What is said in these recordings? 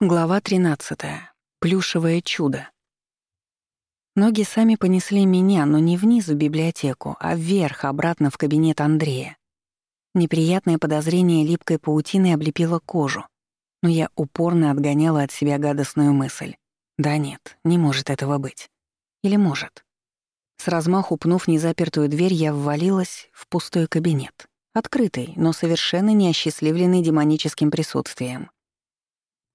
Глава 13. Плюшевое чудо. Ноги сами понесли меня, но не вниз в библиотеку, а вверх, обратно в кабинет Андрея. Неприятное подозрение липкой паутиной облепило кожу, но я упорно отгоняла от себя гадостную мысль. Да нет, не может этого быть. Или может. С размаху пнув незапертую дверь, я ввалилась в пустой кабинет. Открытый, но совершенно не осчастливленный демоническим присутствием.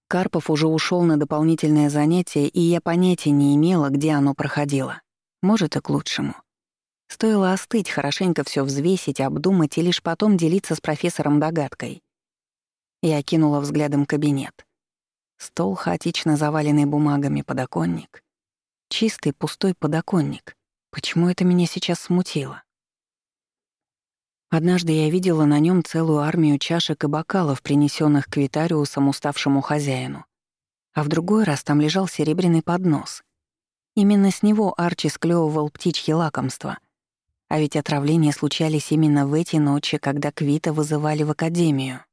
Карпов уже ушел на дополнительное занятие, и я понятия не имела, где оно проходило. Может, и к лучшему. Стоило остыть, хорошенько все взвесить, обдумать и лишь потом делиться с профессором догадкой. Я окинула взглядом кабинет. Стол, хаотично заваленный бумагами, подоконник. Чистый, пустой подоконник. Почему это меня сейчас смутило? Однажды я видела на нем целую армию чашек и бокалов, принесенных к Витариусам уставшему хозяину. А в другой раз там лежал серебряный поднос. Именно с него Арчи склевывал птичье лакомство. А ведь отравления случались именно в эти ночи, когда Квита вызывали в академию.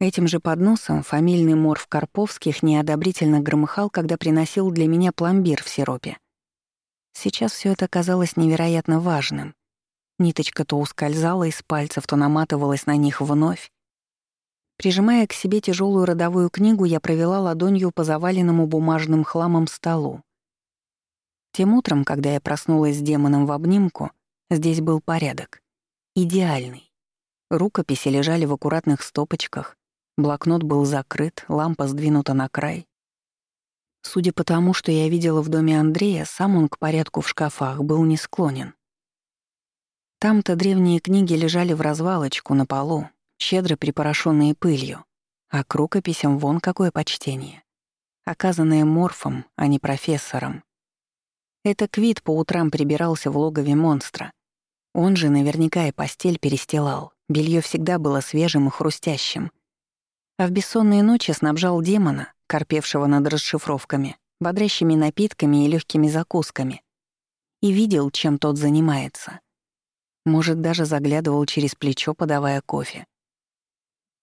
Этим же подносом фамильный морф Карповских неодобрительно громыхал, когда приносил для меня пломбир в сиропе. Сейчас все это казалось невероятно важным — Ниточка то ускользала из пальцев, то наматывалась на них вновь. Прижимая к себе тяжелую родовую книгу, я провела ладонью по заваленному бумажным хламом столу. Тем утром, когда я проснулась с демоном в обнимку, здесь был порядок. Идеальный. Рукописи лежали в аккуратных стопочках, блокнот был закрыт, лампа сдвинута на край. Судя по тому, что я видела в доме Андрея, сам он к порядку в шкафах был не склонен. Там-то древние книги лежали в развалочку на полу, щедро припорошенные пылью, а к рукописям вон какое почтение. Оказанное морфом, а не профессором. Это Квит по утрам прибирался в логове монстра. Он же наверняка и постель перестилал, белье всегда было свежим и хрустящим. А в бессонные ночи снабжал демона, корпевшего над расшифровками, бодрящими напитками и легкими закусками. И видел, чем тот занимается — может, даже заглядывал через плечо, подавая кофе.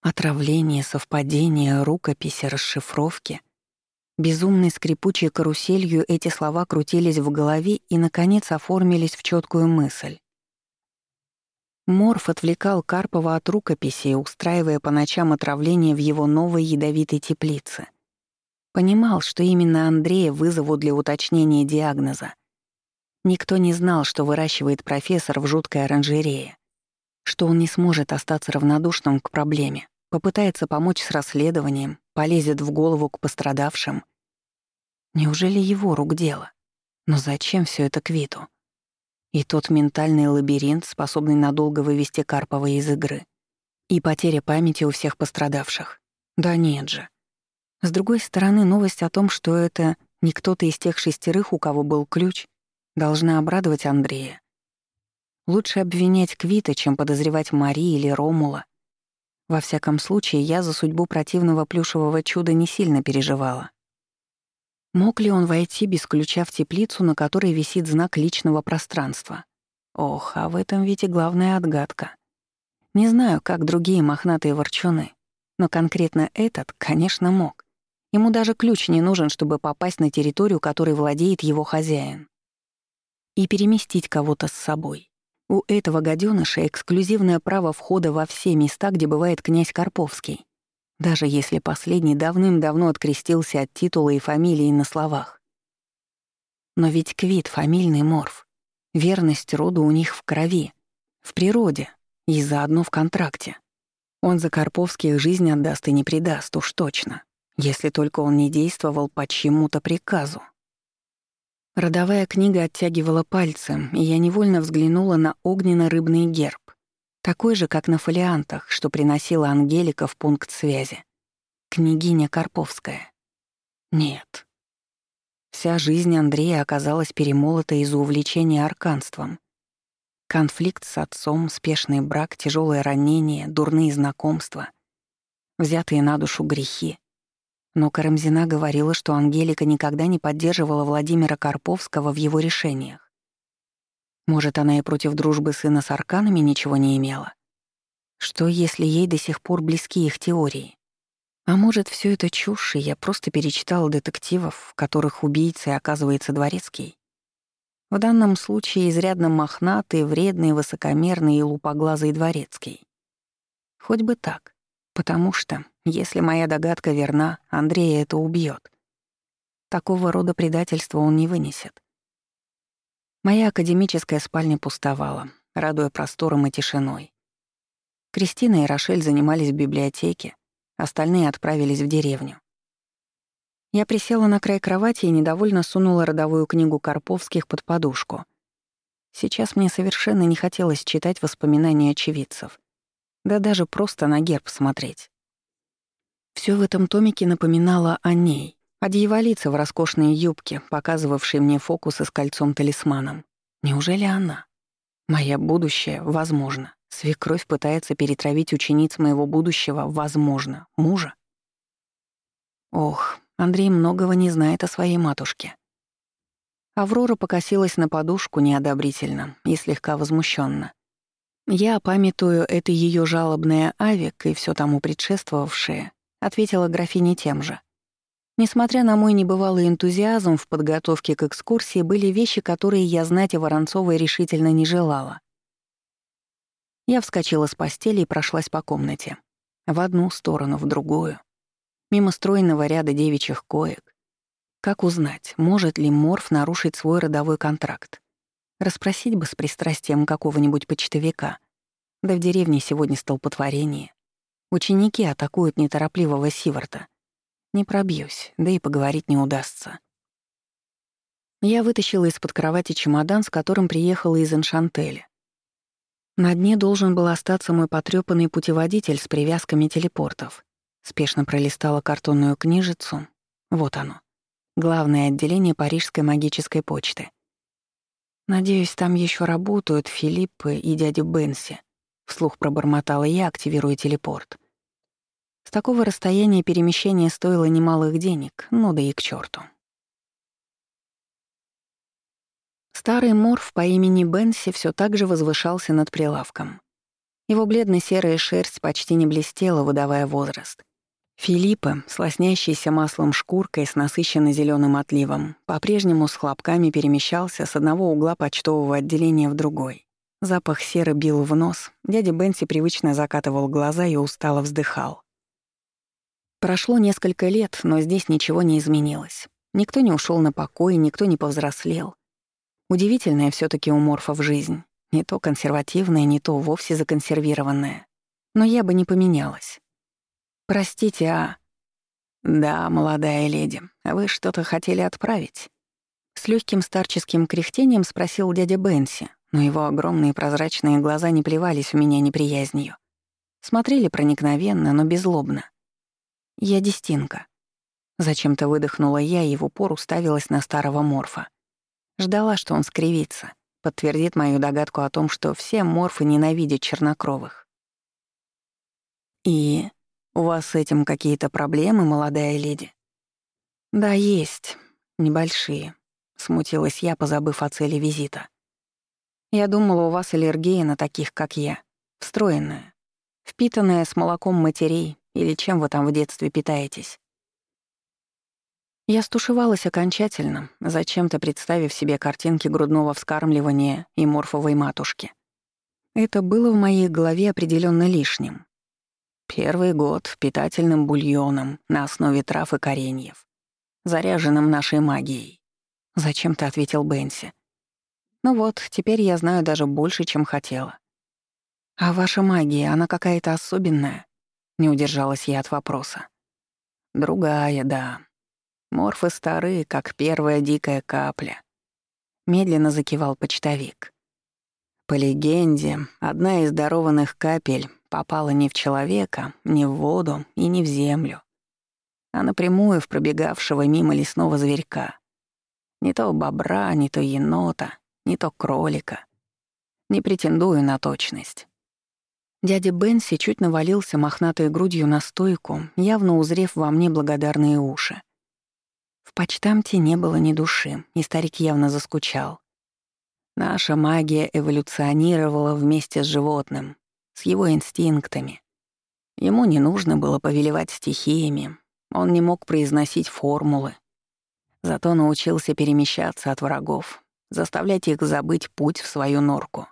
Отравление, совпадение, рукописи, расшифровки. Безумной скрипучей каруселью эти слова крутились в голове и, наконец, оформились в четкую мысль. Морф отвлекал Карпова от рукописи, устраивая по ночам отравление в его новой ядовитой теплице. Понимал, что именно Андрея вызовут для уточнения диагноза. Никто не знал, что выращивает профессор в жуткой оранжерее, что он не сможет остаться равнодушным к проблеме, попытается помочь с расследованием, полезет в голову к пострадавшим. Неужели его рук дело? Но зачем все это Квиту? И тот ментальный лабиринт, способный надолго вывести Карпова из игры. И потеря памяти у всех пострадавших. Да нет же. С другой стороны, новость о том, что это не кто-то из тех шестерых, у кого был ключ, должна обрадовать Андрея. Лучше обвинять Квита, чем подозревать Мари или Ромула. Во всяком случае, я за судьбу противного плюшевого чуда не сильно переживала. Мог ли он войти без ключа в теплицу, на которой висит знак личного пространства? Ох, а в этом ведь и главная отгадка. Не знаю, как другие мохнатые ворчуны, но конкретно этот, конечно, мог. Ему даже ключ не нужен, чтобы попасть на территорию, которой владеет его хозяин и переместить кого-то с собой. У этого гаденыша эксклюзивное право входа во все места, где бывает князь Карповский, даже если последний давным-давно открестился от титула и фамилии на словах. Но ведь Квит — фамильный морф. Верность роду у них в крови, в природе и заодно в контракте. Он за Карповских жизнь отдаст и не предаст, уж точно, если только он не действовал по чьему-то приказу. Родовая книга оттягивала пальцем, и я невольно взглянула на огненно-рыбный герб, такой же, как на фолиантах, что приносила Ангелика в пункт связи. Княгиня Карповская. Нет. Вся жизнь Андрея оказалась перемолота из-за увлечения арканством. Конфликт с отцом, спешный брак, тяжелое ранение, дурные знакомства, взятые на душу грехи — но Карамзина говорила, что Ангелика никогда не поддерживала Владимира Карповского в его решениях. Может, она и против дружбы сына с арканами ничего не имела? Что, если ей до сих пор близки их теории? А может, все это чушь, и я просто перечитала детективов, в которых убийцей оказывается дворецкий? В данном случае изрядно мохнатый, вредный, высокомерный и лупоглазый дворецкий. Хоть бы так, потому что, если моя догадка верна, Андрея это убьет. Такого рода предательства он не вынесет. Моя академическая спальня пустовала, радуя простором и тишиной. Кристина и Рошель занимались в библиотеке, остальные отправились в деревню. Я присела на край кровати и недовольно сунула родовую книгу Карповских под подушку. Сейчас мне совершенно не хотелось читать воспоминания очевидцев. Да даже просто на герб смотреть. Все в этом томике напоминало о ней, о дьяволице в роскошной юбке, показывавшей мне фокусы с кольцом-талисманом. Неужели она? Моя будущее, возможно. Свекровь пытается перетравить учениц моего будущего, возможно, мужа. Ох, Андрей многого не знает о своей матушке. Аврора покосилась на подушку неодобрительно и слегка возмущенно. Я, памятую это ее жалобное авик и все тому предшествовавшее, ответила графине тем же. Несмотря на мой небывалый энтузиазм в подготовке к экскурсии, были вещи, которые я знать о Воронцовой решительно не желала. Я вскочила с постели и прошлась по комнате. В одну сторону, в другую. Мимо стройного ряда девичьих коек. Как узнать, может ли Морф нарушить свой родовой контракт? Расспросить бы с пристрастием какого-нибудь почтовика. Да в деревне сегодня столпотворение. Ученики атакуют неторопливого Сиварта. Не пробьюсь, да и поговорить не удастся. Я вытащила из-под кровати чемодан, с которым приехала из Эншантеля. На дне должен был остаться мой потрёпанный путеводитель с привязками телепортов. Спешно пролистала картонную книжицу. Вот оно. Главное отделение Парижской магической почты. «Надеюсь, там еще работают Филиппы и дядя Бенси», — вслух пробормотала я, активируя телепорт. С такого расстояния перемещение стоило немалых денег, ну да и к черту. Старый морф по имени Бенси все так же возвышался над прилавком. Его бледно-серая шерсть почти не блестела, выдавая возраст. Филиппа, слоснящийся маслом шкуркой с насыщенно зеленым отливом, по-прежнему с хлопками перемещался с одного угла почтового отделения в другой. Запах серы бил в нос, дядя Бенси привычно закатывал глаза и устало вздыхал. Прошло несколько лет, но здесь ничего не изменилось. Никто не ушел на покой, никто не повзрослел. Удивительная все таки у морфов жизнь. Не то консервативная, не то вовсе законсервированная. Но я бы не поменялась. «Простите, а...» «Да, молодая леди, вы что-то хотели отправить?» С легким старческим кряхтением спросил дядя Бенси, но его огромные прозрачные глаза не плевались у меня неприязнью. Смотрели проникновенно, но беззлобно. «Я Дестинка». Зачем-то выдохнула я и в упор уставилась на старого морфа. Ждала, что он скривится, подтвердит мою догадку о том, что все морфы ненавидят чернокровых. «И у вас с этим какие-то проблемы, молодая леди?» «Да, есть. Небольшие», — смутилась я, позабыв о цели визита. «Я думала, у вас аллергия на таких, как я. Встроенная. Впитанная с молоком матерей или чем вы там в детстве питаетесь. Я стушевалась окончательно, зачем-то представив себе картинки грудного вскармливания и морфовой матушки. Это было в моей голове определенно лишним. Первый год питательным бульоном на основе трав и кореньев, заряженным нашей магией. Зачем-то ответил Бенси. Ну вот, теперь я знаю даже больше, чем хотела. А ваша магия, она какая-то особенная? Не удержалась я от вопроса. Другая, да. Морфы старые, как первая дикая капля. Медленно закивал почтовик. По легенде, из дарованных капель попала не в человека, не в воду и не в землю, а напрямую в пробегавшего мимо лесного зверька. Не то бобра, не то енота, не то кролика. Не претендую на точность. Дядя Бенси чуть навалился мохнатой грудью на стойку, явно узрев во мне благодарные уши. В почтамте не было ни души, и старик явно заскучал. Наша магия эволюционировала вместе с животным, с его инстинктами. Ему не нужно было повелевать стихиями, он не мог произносить формулы. Зато научился перемещаться от врагов, заставлять их забыть путь в свою норку.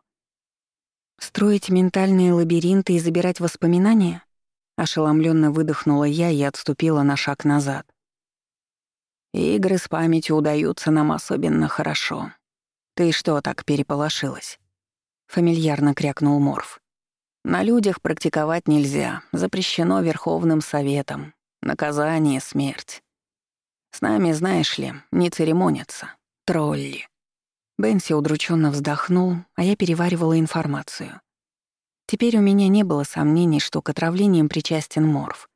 «Строить ментальные лабиринты и забирать воспоминания?» Ошеломленно выдохнула я и отступила на шаг назад. «Игры с памятью удаются нам особенно хорошо. Ты что так переполошилась?» Фамильярно крякнул Морф. На людях практиковать нельзя, запрещено Верховным Советом. Наказание — смерть. С нами, знаешь ли, не церемонятся. Тролли. Бенси удрученно вздохнул, а я переваривала информацию. Теперь у меня не было сомнений, что к отравлениям причастен Морф.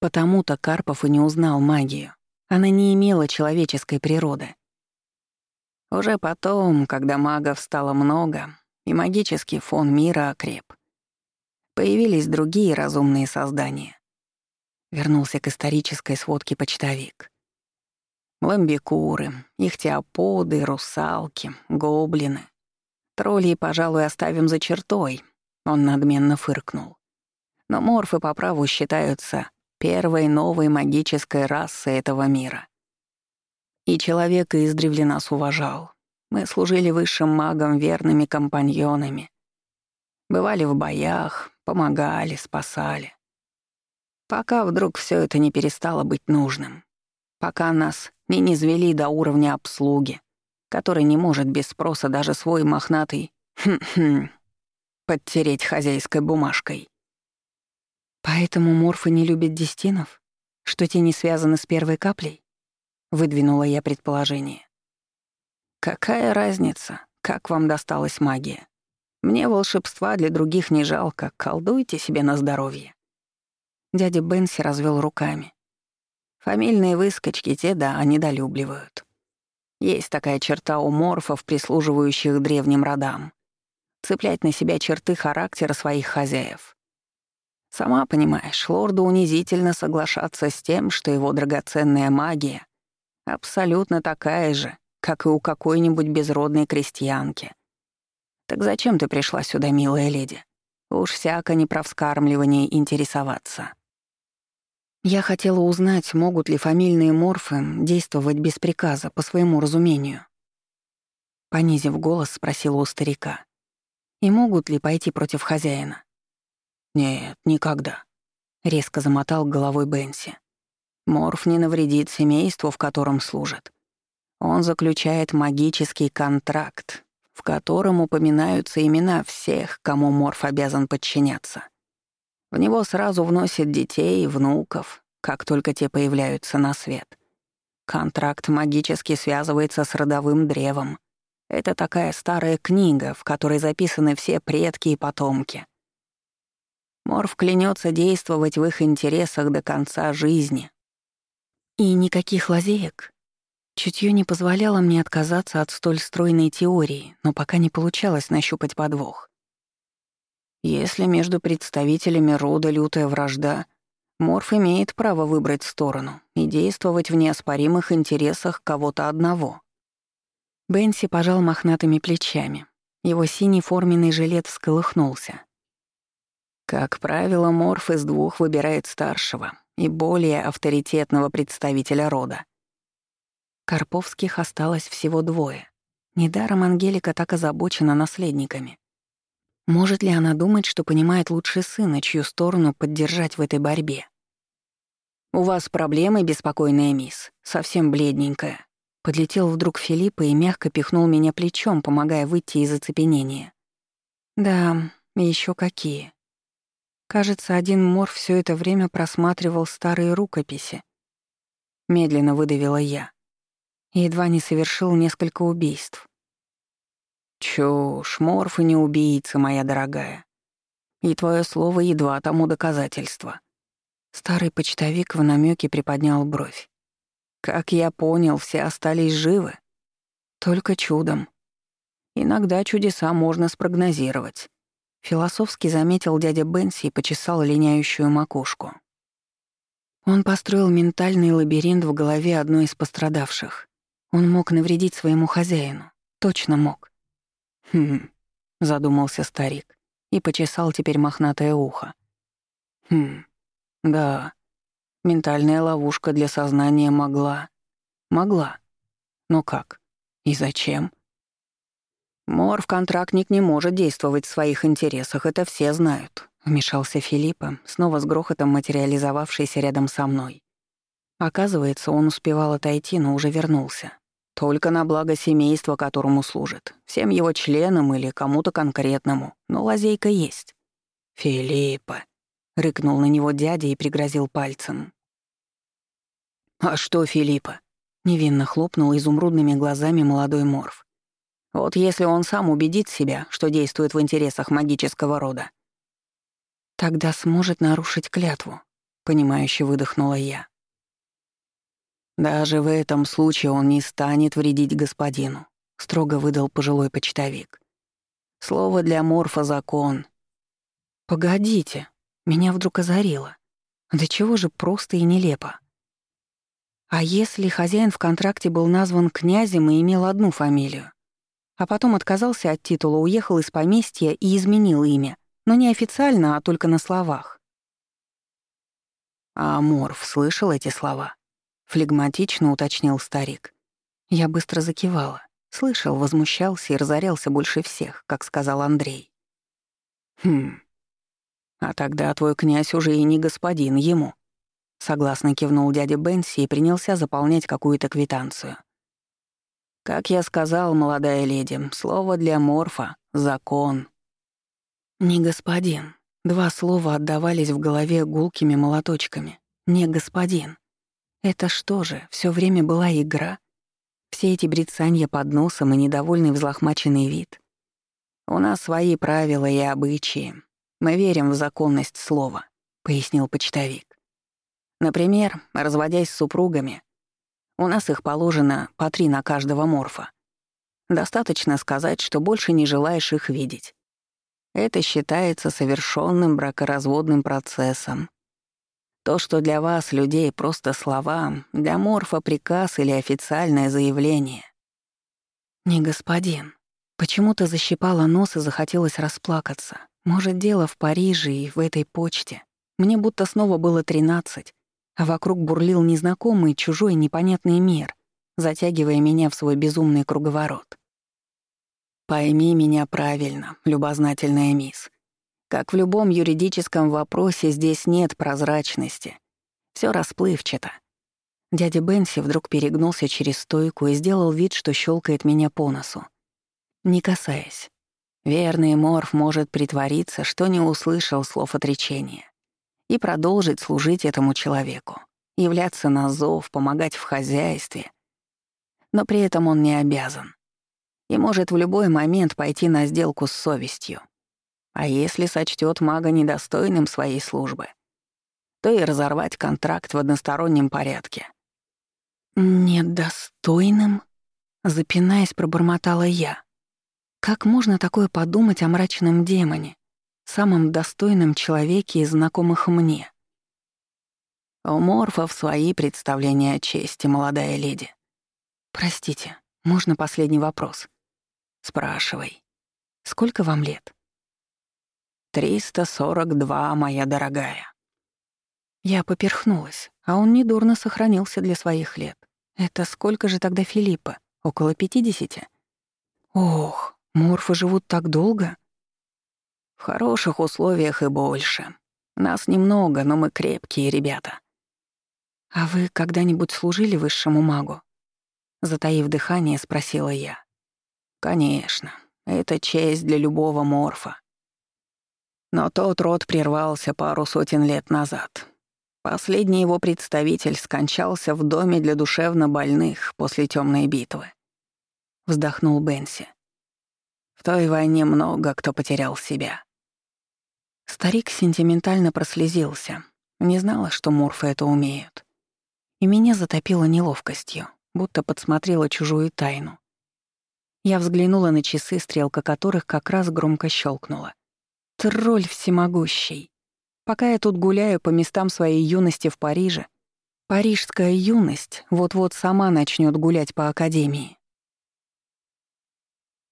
Потому-то Карпов и не узнал магию. Она не имела человеческой природы. Уже потом, когда магов стало много, и магический фон мира окреп, Появились другие разумные создания. Вернулся к исторической сводке почтовик. Ламбикуры, ихтиоподы, русалки, гоблины. Троллей, пожалуй, оставим за чертой, он надменно фыркнул. Но морфы по праву считаются первой новой магической расой этого мира. И человек издревле нас уважал. Мы служили высшим магам верными компаньонами. Бывали в боях, Помогали, спасали. Пока вдруг все это не перестало быть нужным. Пока нас не низвели до уровня обслуги, который не может без спроса даже свой мохнатый хм-хм подтереть хозяйской бумажкой. Поэтому морфы не любят дестинов? Что те не связаны с первой каплей? Выдвинула я предположение. Какая разница, как вам досталась магия? Мне волшебства для других не жалко, колдуйте себе на здоровье. Дядя Бенси развел руками. Фамильные выскочки те, да, недолюбливают. Есть такая черта у морфов, прислуживающих древним родам. Цеплять на себя черты характера своих хозяев. Сама понимаешь, лорду унизительно соглашаться с тем, что его драгоценная магия абсолютно такая же, как и у какой-нибудь безродной крестьянки. «Так зачем ты пришла сюда, милая леди? Уж всяко не про вскармливание интересоваться». Я хотела узнать, могут ли фамильные морфы действовать без приказа, по своему разумению. Понизив голос, спросила у старика. И могут ли пойти против хозяина? «Нет, никогда», — резко замотал головой Бенси. «Морф не навредит семейству, в котором служит. Он заключает магический контракт, в котором упоминаются имена всех, кому Морф обязан подчиняться. В него сразу вносят детей и внуков, как только те появляются на свет. Контракт магически связывается с родовым древом. Это такая старая книга, в которой записаны все предки и потомки. Морф клянется действовать в их интересах до конца жизни. И никаких лазеек? Чутье не позволяло мне отказаться от столь стройной теории, но пока не получалось нащупать подвох. Если между представителями рода лютая вражда, Морф имеет право выбрать сторону и действовать в неоспоримых интересах кого-то одного. Бенси пожал мохнатыми плечами. Его синий форменный жилет всколыхнулся. Как правило, Морф из двух выбирает старшего и более авторитетного представителя рода. Карповских осталось всего двое. Недаром Ангелика так озабочена наследниками. Может ли она думать, что понимает лучше сына, чью сторону поддержать в этой борьбе? «У вас проблемы, беспокойная мисс, совсем бледненькая». Подлетел вдруг Филиппа и мягко пихнул меня плечом, помогая выйти из оцепенения. «Да, еще какие». Кажется, один мор все это время просматривал старые рукописи. Медленно выдавила я едва не совершил несколько убийств. Чушь, Морф и не убийца, моя дорогая. И твое слово едва тому доказательство. Старый почтовик в намеке приподнял бровь. Как я понял, все остались живы. Только чудом. Иногда чудеса можно спрогнозировать. Философски заметил дядя Бенси и почесал линяющую макушку. Он построил ментальный лабиринт в голове одной из пострадавших. Он мог навредить своему хозяину. Точно мог. «Хм», — задумался старик и почесал теперь мохнатое ухо. Хм, да. Ментальная ловушка для сознания могла. Могла. Но как? И зачем? Морф-контрактник не может действовать в своих интересах, это все знают. Вмешался Филиппа, снова с грохотом материализовавшийся рядом со мной. Оказывается, он успевал отойти, но уже вернулся. Только на благо семейства, которому служит. Всем его членам или кому-то конкретному. Но лазейка есть. «Филиппа», — рыкнул на него дядя и пригрозил пальцем. «А что, Филиппа?» — невинно хлопнул изумрудными глазами молодой морф. «Вот если он сам убедит себя, что действует в интересах магического рода, Тогда сможет нарушить клятву, понимающе выдохнула я. Даже в этом случае он не станет вредить господину, строго выдал пожилой почтовик. Слово для морфа закон. Погодите, меня вдруг озарило. Да чего же просто и нелепо. А если хозяин в контракте был назван князем и имел одну фамилию, а потом отказался от титула, уехал из поместья и изменил имя, но не официально, а только на словах. А Морф слышал эти слова? Флегматично уточнил старик. Я быстро закивала. Слышал, возмущался и разорялся больше всех, как сказал Андрей. «Хм. А тогда твой князь уже и не господин ему», — согласно кивнул дядя Бенси и принялся заполнять какую-то квитанцию. «Как я сказал, молодая леди, слово для Морфа — закон». «Не господин». Два слова отдавались в голове гулкими молоточками. «Не господин». Это что же, все время была игра? Все эти брецанья под носом и недовольный взлохмаченный вид? «У нас свои правила и обычаи. Мы верим в законность слова», — пояснил почтовик. «Например, разводясь с супругами, у нас их положено по три на каждого морфа. Достаточно сказать, что больше не желаешь их видеть. Это считается совершенным бракоразводным процессом. То, что для вас, людей, просто слова, для морфа приказ или официальное заявление. Не господин. Почему-то защипала нос и захотелось расплакаться. Может, дело в Париже и в этой почте. Мне будто снова было тринадцать, а вокруг бурлил незнакомый, чужой, непонятный мир, затягивая меня в свой безумный круговорот. Пойми меня правильно, любознательная мисс. Как в любом юридическом вопросе, здесь нет прозрачности. Все расплывчато. Дядя Бенси вдруг перегнулся через стойку и сделал вид, что щелкает меня по носу. Не касаясь. Верный морф может притвориться, что не услышал слов отречения, и продолжить служить этому человеку, являться на зов, помогать в хозяйстве. Но при этом он не обязан и может в любой момент пойти на сделку с совестью. А если сочтет мага недостойным своей службы, то и разорвать контракт в одностороннем порядке. «Недостойным?» — запинаясь, пробормотала я. «Как можно такое подумать о мрачном демоне, самом достойном человеке из знакомых мне?» У морфов свои представления о чести, молодая леди. «Простите, можно последний вопрос?» Спрашивай. Сколько вам лет? «Триста сорок два, моя дорогая». Я поперхнулась, а он недурно сохранился для своих лет. Это сколько же тогда Филиппа? Около пятидесяти? Ох, морфы живут так долго? В хороших условиях и больше. Нас немного, но мы крепкие ребята. А вы когда-нибудь служили высшему магу? Затаив дыхание, спросила я. Конечно, это честь для любого морфа. Но тот род прервался пару сотен лет назад. Последний его представитель скончался в доме для душевно больных после темной битвы. Вздохнул Бенси. В той войне много кто потерял себя. Старик сентиментально прослезился. Не знала, что морфы это умеют. И меня затопило неловкостью, будто подсмотрела чужую тайну. Я взглянула на часы, стрелка которых как раз громко щелкнула. Тролль всемогущий. Пока я тут гуляю по местам своей юности в Париже, парижская юность вот-вот сама начнет гулять по академии.